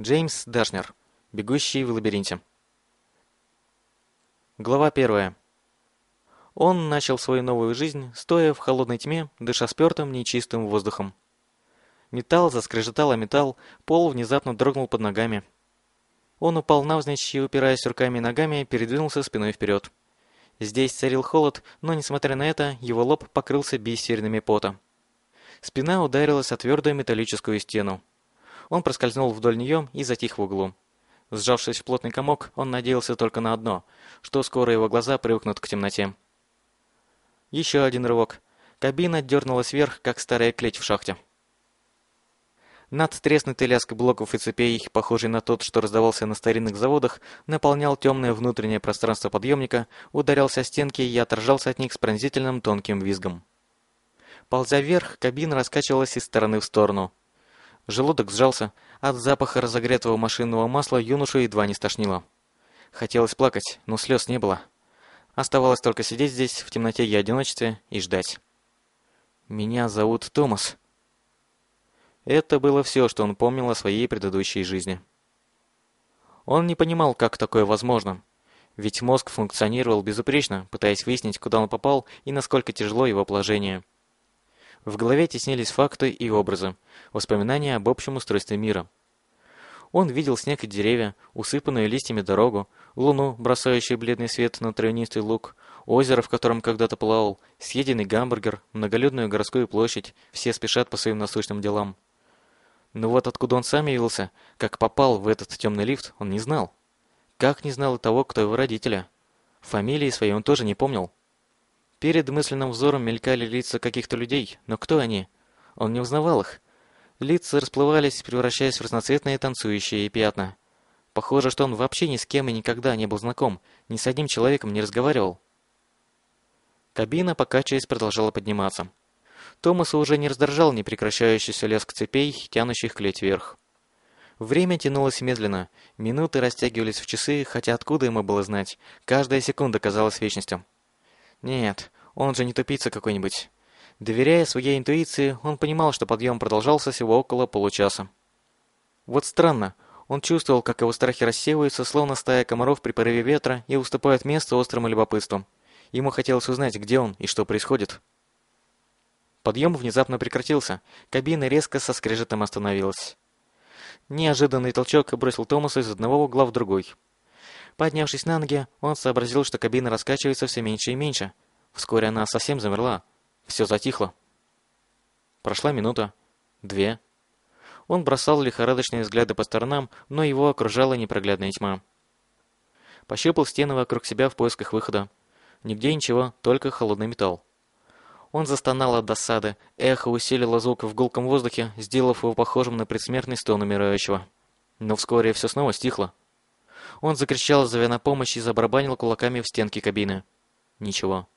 Джеймс Дашнер. Бегущий в лабиринте. Глава первая. Он начал свою новую жизнь, стоя в холодной тьме, дыша спертым, нечистым воздухом. Металл заскрежетал о металл, пол внезапно дрогнул под ногами. Он упал навзничь и, упираясь руками и ногами, передвинулся спиной вперед. Здесь царил холод, но, несмотря на это, его лоб покрылся бисерными пота. Спина ударилась о твердую металлическую стену. Он проскользнул вдоль нее и затих в углу. Сжавшись в плотный комок, он надеялся только на одно, что скоро его глаза привыкнут к темноте. Еще один рывок. Кабина дернулась вверх, как старая клеть в шахте. Над треснутый лязг блоков и цепей, похожий на тот, что раздавался на старинных заводах, наполнял темное внутреннее пространство подъемника, ударялся о стенки и отражался от них с пронзительным тонким визгом. Ползя вверх, кабина раскачивалась из стороны в сторону. Желудок сжался, от запаха разогретого машинного масла юношу едва не стошнило. Хотелось плакать, но слез не было. Оставалось только сидеть здесь, в темноте и одиночестве, и ждать. «Меня зовут Томас». Это было все, что он помнил о своей предыдущей жизни. Он не понимал, как такое возможно. Ведь мозг функционировал безупречно, пытаясь выяснить, куда он попал и насколько тяжело его положение. В голове теснились факты и образы, воспоминания об общем устройстве мира. Он видел снег и деревья, усыпанную листьями дорогу, луну, бросающую бледный свет на травянистый луг, озеро, в котором когда-то плавал, съеденный гамбургер, многолюдную городскую площадь, все спешат по своим насущным делам. Но вот откуда он сам явился, как попал в этот темный лифт, он не знал. Как не знал и того, кто его родители. Фамилии своей он тоже не помнил. Перед мысленным взором мелькали лица каких-то людей, но кто они? Он не узнавал их. Лица расплывались, превращаясь в разноцветные танцующие пятна. Похоже, что он вообще ни с кем и никогда не был знаком, ни с одним человеком не разговаривал. Кабина, покачиваясь, продолжала подниматься. Томаса уже не раздражал непрекращающийся лязг цепей, тянущих клеть вверх. Время тянулось медленно, минуты растягивались в часы, хотя откуда ему было знать, каждая секунда казалась вечностью. Нет, он же не тупица какой-нибудь. Доверяя своей интуиции, он понимал, что подъем продолжался всего около получаса. Вот странно, он чувствовал, как его страхи рассеиваются, словно стая комаров при порыве ветра и уступают место острому любопытству. Ему хотелось узнать, где он и что происходит. Подъем внезапно прекратился, кабина резко со скрежетом остановилась. Неожиданный толчок бросил Томаса из одного угла в другой. Поднявшись на ноги, он сообразил, что кабина раскачивается все меньше и меньше. Вскоре она совсем замерла. Все затихло. Прошла минута. Две. Он бросал лихорадочные взгляды по сторонам, но его окружала непроглядная тьма. Пощупал стены вокруг себя в поисках выхода. Нигде ничего, только холодный металл. Он застонал от досады. Эхо усилило звук в гулком воздухе, сделав его похожим на предсмертный стон умирающего. Но вскоре все снова стихло. Он закричал, зовя на помощь, и забарабанил кулаками в стенки кабины. Ничего.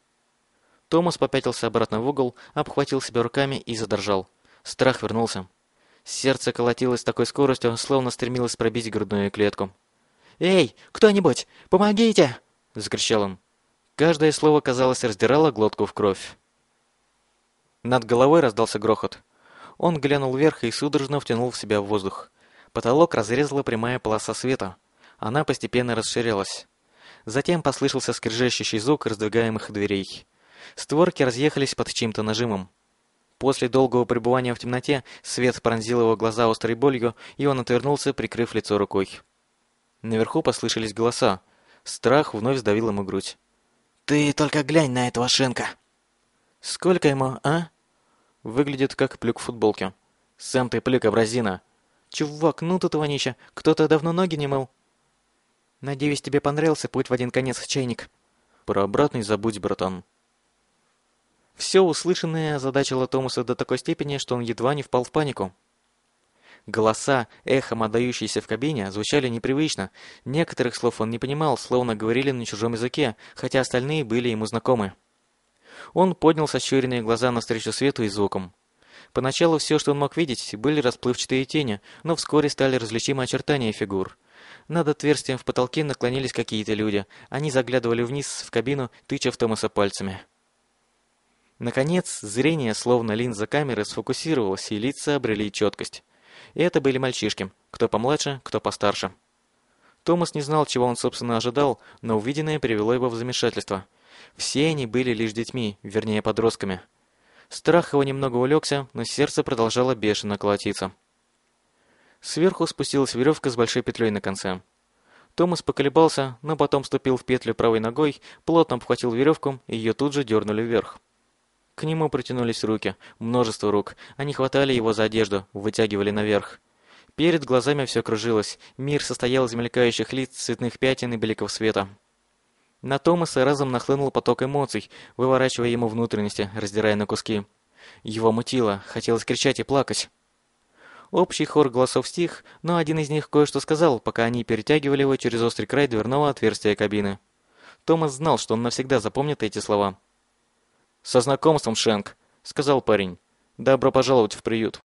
Томас попятился обратно в угол, обхватил себя руками и задрожал. Страх вернулся. Сердце колотилось с такой скоростью, словно стремилось пробить грудную клетку. «Эй, кто-нибудь, помогите!» — закричал он. Каждое слово, казалось, раздирало глотку в кровь. Над головой раздался грохот. Он глянул вверх и судорожно втянул в себя воздух. Потолок разрезала прямая полоса света. Она постепенно расширялась. Затем послышался скрежещущий звук раздвигаемых дверей. Створки разъехались под чьим-то нажимом. После долгого пребывания в темноте свет пронзил его глаза острой болью, и он отвернулся, прикрыв лицо рукой. Наверху послышались голоса. Страх вновь сдавил ему грудь. «Ты только глянь на этого шинка!» «Сколько ему, а?» Выглядит как плюк в футболке. «Сам ты плюк, абразина!» «Чувак, ну тут вонища! Кто-то давно ноги не мыл!» Надеюсь, тебе понравился путь в один конец, чайник. Про обратный забудь, братан. Все услышанное озадачило Томаса до такой степени, что он едва не впал в панику. Голоса, эхом отдающиеся в кабине, звучали непривычно. Некоторых слов он не понимал, словно говорили на чужом языке, хотя остальные были ему знакомы. Он поднял сощуренные глаза навстречу свету и звукам. Поначалу все, что он мог видеть, были расплывчатые тени, но вскоре стали различимы очертания фигур. Над отверстием в потолке наклонились какие-то люди. Они заглядывали вниз в кабину, тыча в Томаса пальцами. Наконец, зрение, словно линза камеры, сфокусировалось, и лица обрели четкость. И это были мальчишки. кто помладше, кто постарше. Томас не знал, чего он, собственно, ожидал, но увиденное привело его в замешательство. Все они были лишь детьми, вернее, подростками. Страх его немного улегся, но сердце продолжало бешено колотиться. Сверху спустилась веревка с большой петлей на конце. Томас поколебался, но потом ступил в петлю правой ногой, плотно обхватил веревку, и ее тут же дернули вверх. К нему протянулись руки, множество рук. Они хватали его за одежду, вытягивали наверх. Перед глазами все кружилось. Мир состоял из мелькающих лиц, цветных пятен и бликов света. На Томаса разом нахлынул поток эмоций, выворачивая ему внутренности, раздирая на куски. Его мутило, хотелось кричать и плакать. Общий хор голосов стих, но один из них кое-что сказал, пока они перетягивали его через острый край дверного отверстия кабины. Томас знал, что он навсегда запомнит эти слова. «Со знакомством, Шенк», — сказал парень. «Добро пожаловать в приют».